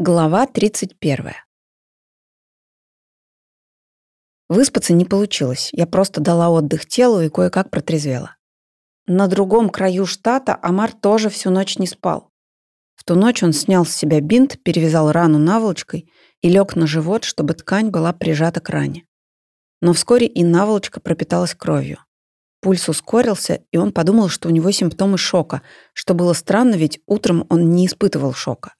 Глава 31. Выспаться не получилось. Я просто дала отдых телу и кое-как протрезвела. На другом краю штата Амар тоже всю ночь не спал. В ту ночь он снял с себя бинт, перевязал рану наволочкой и лег на живот, чтобы ткань была прижата к ране. Но вскоре и наволочка пропиталась кровью. Пульс ускорился, и он подумал, что у него симптомы шока, что было странно, ведь утром он не испытывал шока.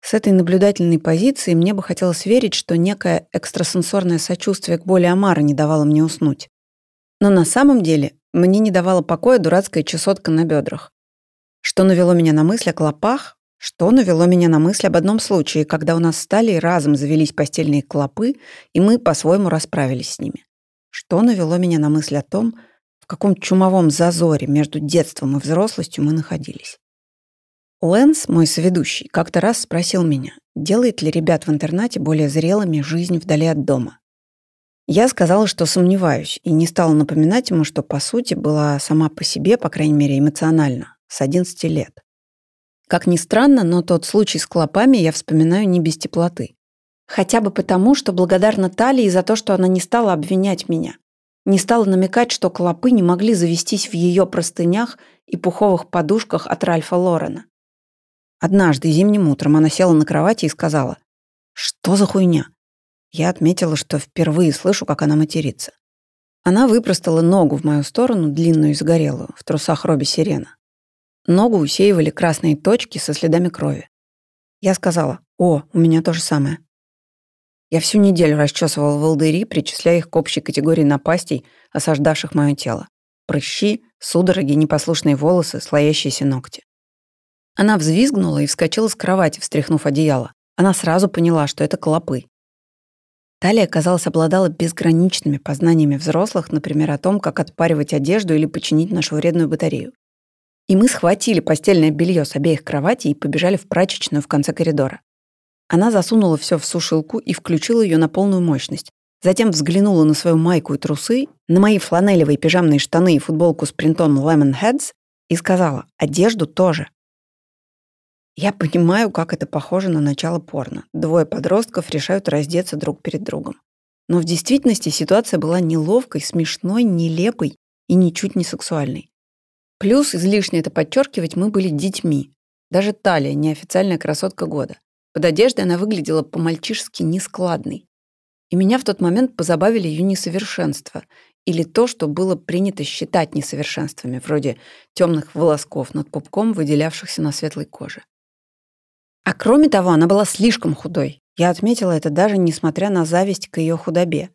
С этой наблюдательной позиции мне бы хотелось верить, что некое экстрасенсорное сочувствие к боли Амара не давало мне уснуть. Но на самом деле мне не давала покоя дурацкая чесотка на бедрах. Что навело меня на мысль о клопах, что навело меня на мысль об одном случае, когда у нас стали и разом завелись постельные клопы, и мы по-своему расправились с ними. Что навело меня на мысль о том, в каком чумовом зазоре между детством и взрослостью мы находились. Лэнс, мой соведущий, как-то раз спросил меня, делает ли ребят в интернате более зрелыми жизнь вдали от дома. Я сказала, что сомневаюсь, и не стала напоминать ему, что, по сути, была сама по себе, по крайней мере, эмоционально, с 11 лет. Как ни странно, но тот случай с клопами я вспоминаю не без теплоты. Хотя бы потому, что благодарна Талии за то, что она не стала обвинять меня. Не стала намекать, что клопы не могли завестись в ее простынях и пуховых подушках от Ральфа Лорена. Однажды зимним утром она села на кровати и сказала, «Что за хуйня?» Я отметила, что впервые слышу, как она матерится. Она выпростала ногу в мою сторону, длинную и загорелую, в трусах Робби Сирена. Ногу усеивали красные точки со следами крови. Я сказала, «О, у меня то же самое». Я всю неделю расчесывала волдыри, причисляя их к общей категории напастей, осаждавших мое тело. Прыщи, судороги, непослушные волосы, слоящиеся ногти. Она взвизгнула и вскочила с кровати, встряхнув одеяло. Она сразу поняла, что это клопы. Талия, казалось, обладала безграничными познаниями взрослых, например, о том, как отпаривать одежду или починить нашу вредную батарею. И мы схватили постельное белье с обеих кроватей и побежали в прачечную в конце коридора. Она засунула все в сушилку и включила ее на полную мощность. Затем взглянула на свою майку и трусы, на мои фланелевые пижамные штаны и футболку с принтом Lemon Heads и сказала, одежду тоже. Я понимаю, как это похоже на начало порно. Двое подростков решают раздеться друг перед другом. Но в действительности ситуация была неловкой, смешной, нелепой и ничуть не сексуальной. Плюс, излишне это подчеркивать, мы были детьми. Даже Талия, неофициальная красотка года. Под одеждой она выглядела по-мальчишески нескладной. И меня в тот момент позабавили ее несовершенства или то, что было принято считать несовершенствами, вроде темных волосков над пупком, выделявшихся на светлой коже. А кроме того, она была слишком худой. Я отметила это даже несмотря на зависть к ее худобе.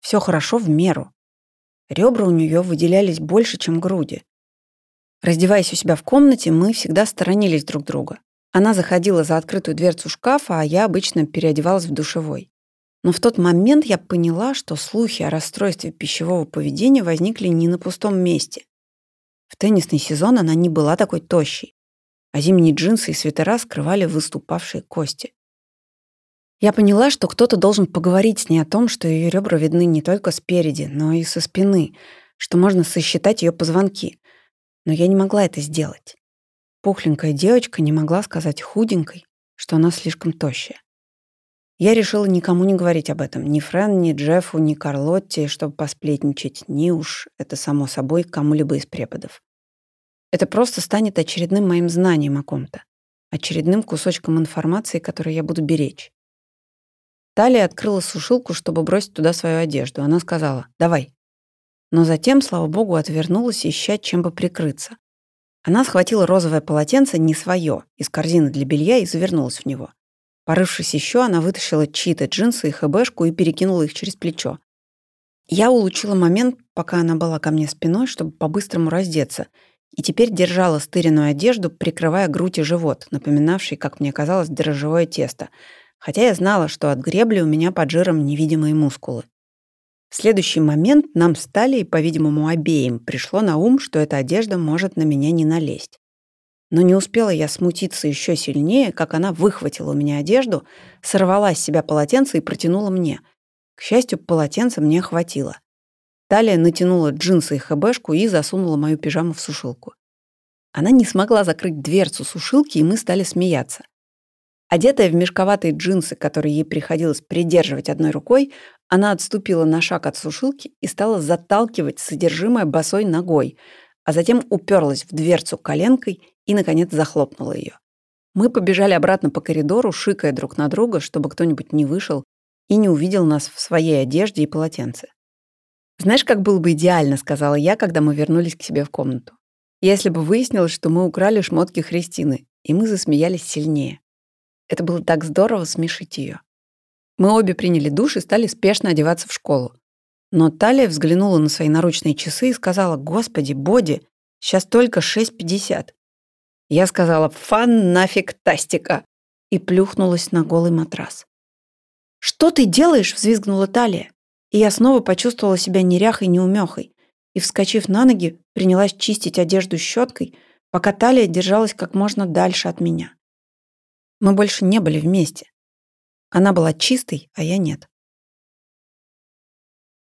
Все хорошо в меру. Ребра у нее выделялись больше, чем груди. Раздеваясь у себя в комнате, мы всегда сторонились друг друга. Она заходила за открытую дверцу шкафа, а я обычно переодевалась в душевой. Но в тот момент я поняла, что слухи о расстройстве пищевого поведения возникли не на пустом месте. В теннисный сезон она не была такой тощей а зимние джинсы и свитера скрывали выступавшие кости. Я поняла, что кто-то должен поговорить с ней о том, что ее ребра видны не только спереди, но и со спины, что можно сосчитать ее позвонки. Но я не могла это сделать. Пухленькая девочка не могла сказать худенькой, что она слишком тощая. Я решила никому не говорить об этом, ни Френ, ни Джеффу, ни Карлотте, чтобы посплетничать, ни уж, это само собой, кому-либо из преподов. Это просто станет очередным моим знанием о ком-то, очередным кусочком информации, который я буду беречь. Талия открыла сушилку, чтобы бросить туда свою одежду. Она сказала «давай». Но затем, слава богу, отвернулась, ища чем бы прикрыться. Она схватила розовое полотенце, не свое, из корзины для белья и завернулась в него. Порывшись еще, она вытащила чьи-то джинсы и хэбэшку и перекинула их через плечо. Я улучила момент, пока она была ко мне спиной, чтобы по-быстрому раздеться — и теперь держала стыренную одежду, прикрывая грудь и живот, напоминавший, как мне казалось, дрожжевое тесто, хотя я знала, что от гребли у меня под жиром невидимые мускулы. В следующий момент нам стали, и, по-видимому, обеим пришло на ум, что эта одежда может на меня не налезть. Но не успела я смутиться еще сильнее, как она выхватила у меня одежду, сорвала с себя полотенце и протянула мне. К счастью, полотенца мне хватило. Талия натянула джинсы и хэбэшку и засунула мою пижаму в сушилку. Она не смогла закрыть дверцу сушилки, и мы стали смеяться. Одетая в мешковатые джинсы, которые ей приходилось придерживать одной рукой, она отступила на шаг от сушилки и стала заталкивать содержимое босой ногой, а затем уперлась в дверцу коленкой и, наконец, захлопнула ее. Мы побежали обратно по коридору, шикая друг на друга, чтобы кто-нибудь не вышел и не увидел нас в своей одежде и полотенце. «Знаешь, как было бы идеально», — сказала я, когда мы вернулись к себе в комнату. «Если бы выяснилось, что мы украли шмотки Христины, и мы засмеялись сильнее. Это было так здорово смешить ее. Мы обе приняли душ и стали спешно одеваться в школу. Но Талия взглянула на свои наручные часы и сказала, «Господи, Боди, сейчас только 6.50». Я сказала «Фан нафиг тастика» и плюхнулась на голый матрас. «Что ты делаешь?» — взвизгнула Талия. И я снова почувствовала себя неряхой неумехой и, вскочив на ноги, принялась чистить одежду щеткой, пока Талия держалась как можно дальше от меня. Мы больше не были вместе. Она была чистой, а я нет.